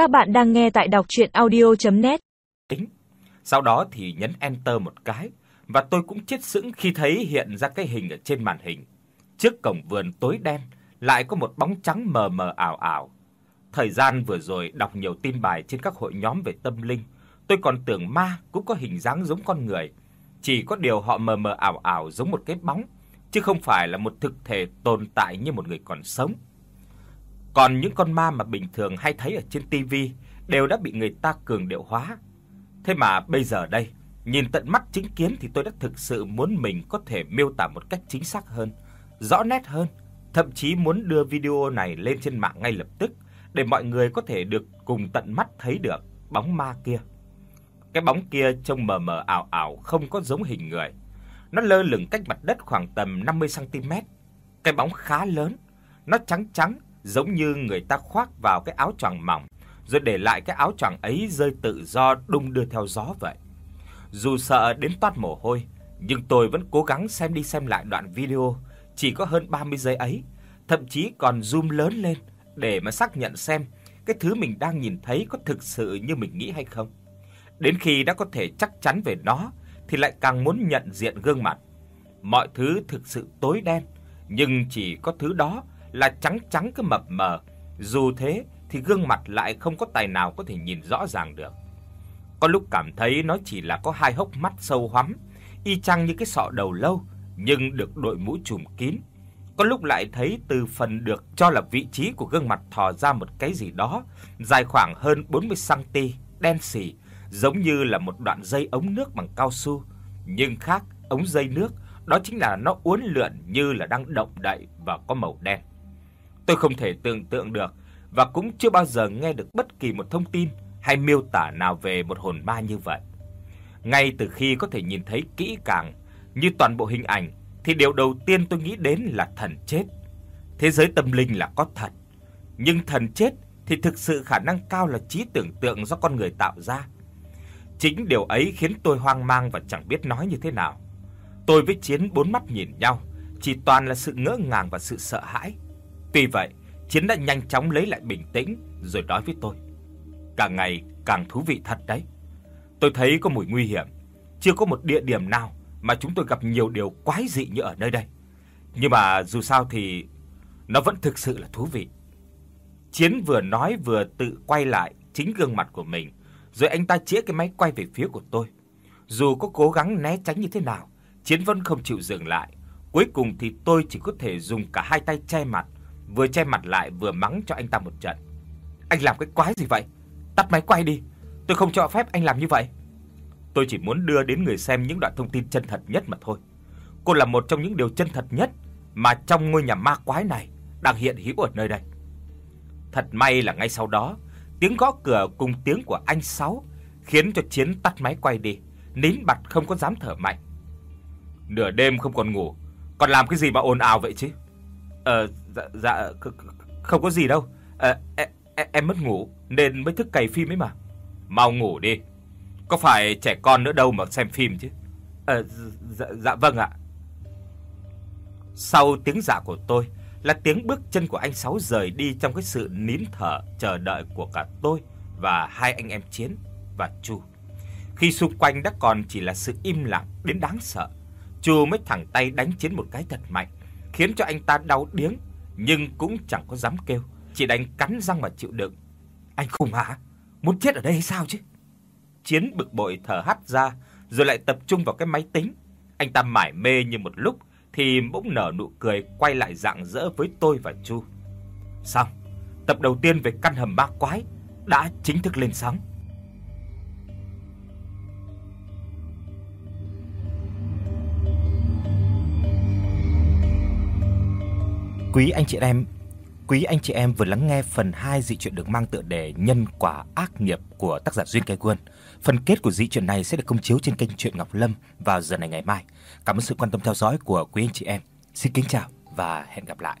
Các bạn đang nghe tại đọc audio net Tính. Sau đó thì nhấn enter một cái và tôi cũng chết sững khi thấy hiện ra cái hình ở trên màn hình. Trước cổng vườn tối đen lại có một bóng trắng mờ mờ ảo ảo. Thời gian vừa rồi đọc nhiều tin bài trên các hội nhóm về tâm linh, tôi còn tưởng ma cũng có hình dáng giống con người, chỉ có điều họ mờ mờ ảo ảo giống một cái bóng, chứ không phải là một thực thể tồn tại như một người còn sống. Còn những con ma mà bình thường hay thấy ở trên tivi đều đã bị người ta cường điệu hóa. Thế mà bây giờ đây, nhìn tận mắt chứng kiến thì tôi đã thực sự muốn mình có thể miêu tả một cách chính xác hơn, rõ nét hơn, thậm chí muốn đưa video này lên trên mạng ngay lập tức để mọi người có thể được cùng tận mắt thấy được bóng ma kia. Cái bóng kia trông mờ mờ ảo ảo không có giống hình người. Nó lơ lửng cách mặt đất khoảng tầm 50 cm. Cái bóng khá lớn, nó trắng trắng giống như người ta khoác vào cái áo choàng mỏng rồi để lại cái áo choàng ấy rơi tự do đung đưa theo gió vậy. Dù sợ đến toát mồ hôi, nhưng tôi vẫn cố gắng xem đi xem lại đoạn video chỉ có hơn 30 giây ấy, thậm chí còn zoom lớn lên để mà xác nhận xem cái thứ mình đang nhìn thấy có thực sự như mình nghĩ hay không. Đến khi đã có thể chắc chắn về nó thì lại càng muốn nhận diện gương mặt. Mọi thứ thực sự tối đen, nhưng chỉ có thứ đó là trắng trắng cứ mập mờ, dù thế thì gương mặt lại không có tài nào có thể nhìn rõ ràng được. Có lúc cảm thấy nó chỉ là có hai hốc mắt sâu hoắm, y chang như cái sọ đầu lâu nhưng được đội mũ trùm kín. Có lúc lại thấy từ phần được cho là vị trí của gương mặt thò ra một cái gì đó dài khoảng hơn 40 cm, đen sì, giống như là một đoạn dây ống nước bằng cao su, nhưng khác, ống dây nước đó chính là nó uốn lượn như là đang động đậy và có màu đen. Tôi không thể tưởng tượng được và cũng chưa bao giờ nghe được bất kỳ một thông tin hay miêu tả nào về một hồn ma như vậy. Ngay từ khi có thể nhìn thấy kỹ càng như toàn bộ hình ảnh thì điều đầu tiên tôi nghĩ đến là thần chết. Thế giới tâm linh là có thật, nhưng thần chết thì thực sự khả năng cao là trí tưởng tượng do con người tạo ra. Chính điều ấy khiến tôi hoang mang và chẳng biết nói như thế nào. Tôi với Chiến bốn mắt nhìn nhau, chỉ toàn là sự ngỡ ngàng và sự sợ hãi. Tuy vậy, Chiến đã nhanh chóng lấy lại bình tĩnh rồi nói với tôi: "Càng ngày càng thú vị thật đấy. Tôi thấy có mùi nguy hiểm, chưa có một địa điểm nào mà chúng tôi gặp nhiều điều quái dị như ở nơi đây. Nhưng mà dù sao thì nó vẫn thực sự là thú vị." Chiến vừa nói vừa tự quay lại chính gương mặt của mình, rồi anh ta chĩa cái máy quay về phía của tôi. Dù có cố gắng né tránh như thế nào, Chiến vẫn không chịu dừng lại. Cuối cùng thì tôi chỉ có thể dùng cả hai tay che mặt, vừa che mặt lại vừa mắng cho anh ta một trận. Anh làm cái quái gì vậy? Tắt máy quay đi, tôi không cho phép anh làm như vậy. Tôi chỉ muốn đưa đến người xem những đoạn thông tin chân thật nhất mà thôi. Cô là một trong những điều chân thật nhất mà trong ngôi nhà ma quái này đang hiện hữu ở nơi đây. Thật may là ngay sau đó, tiếng gõ cửa cùng tiếng của anh Sáu khiến cho Chiến tắt máy quay đi, nín bặt không có dám thở mạnh. Nửa đêm không còn ngủ, còn làm cái gì mà ồn ào vậy chứ? Ờ dạ dạ không có gì đâu. À, em, em mất ngủ nên mới thức cày phim ấy mà. Mau ngủ đi. Có phải trẻ con nữa đâu mà xem phim chứ. Ờ dạ, dạ, dạ vâng ạ. Sau tiếng dạ của tôi là tiếng bước chân của anh Sáu rời đi trong cái sự nín thở chờ đợi của cả tôi và hai anh em Chiến và Chu. Khi xung quanh đã còn chỉ là sự im lặng đến đáng sợ, Chu mới thẳng tay đánh Chiến một cái thật mạnh, khiến cho anh ta đau điếng nhưng cũng chẳng có dám kêu, chỉ đành cắn răng mà chịu đựng. Anh khùng hả? Muốn chết ở đây hay sao chứ? Chiến bực bội thở hắt ra, rồi lại tập trung vào cái máy tính. Anh ta mải mê như một lúc thì bỗng nở nụ cười quay lại rạng rỡ với tôi và Chu. Xong, tập đầu tiên về căn hầm ma quái đã chính thức lên sóng. Quý anh chị em, quý anh chị em vừa lắng nghe phần 2 dị truyện được mang tựa đề Nhân quả ác nghiệp của tác giả Duyên cây Quân. Phần kết của dị truyện này sẽ được công chiếu trên kênh Truyện Ngọc Lâm vào giờ này ngày mai. Cảm ơn sự quan tâm theo dõi của quý anh chị em. Xin kính chào và hẹn gặp lại.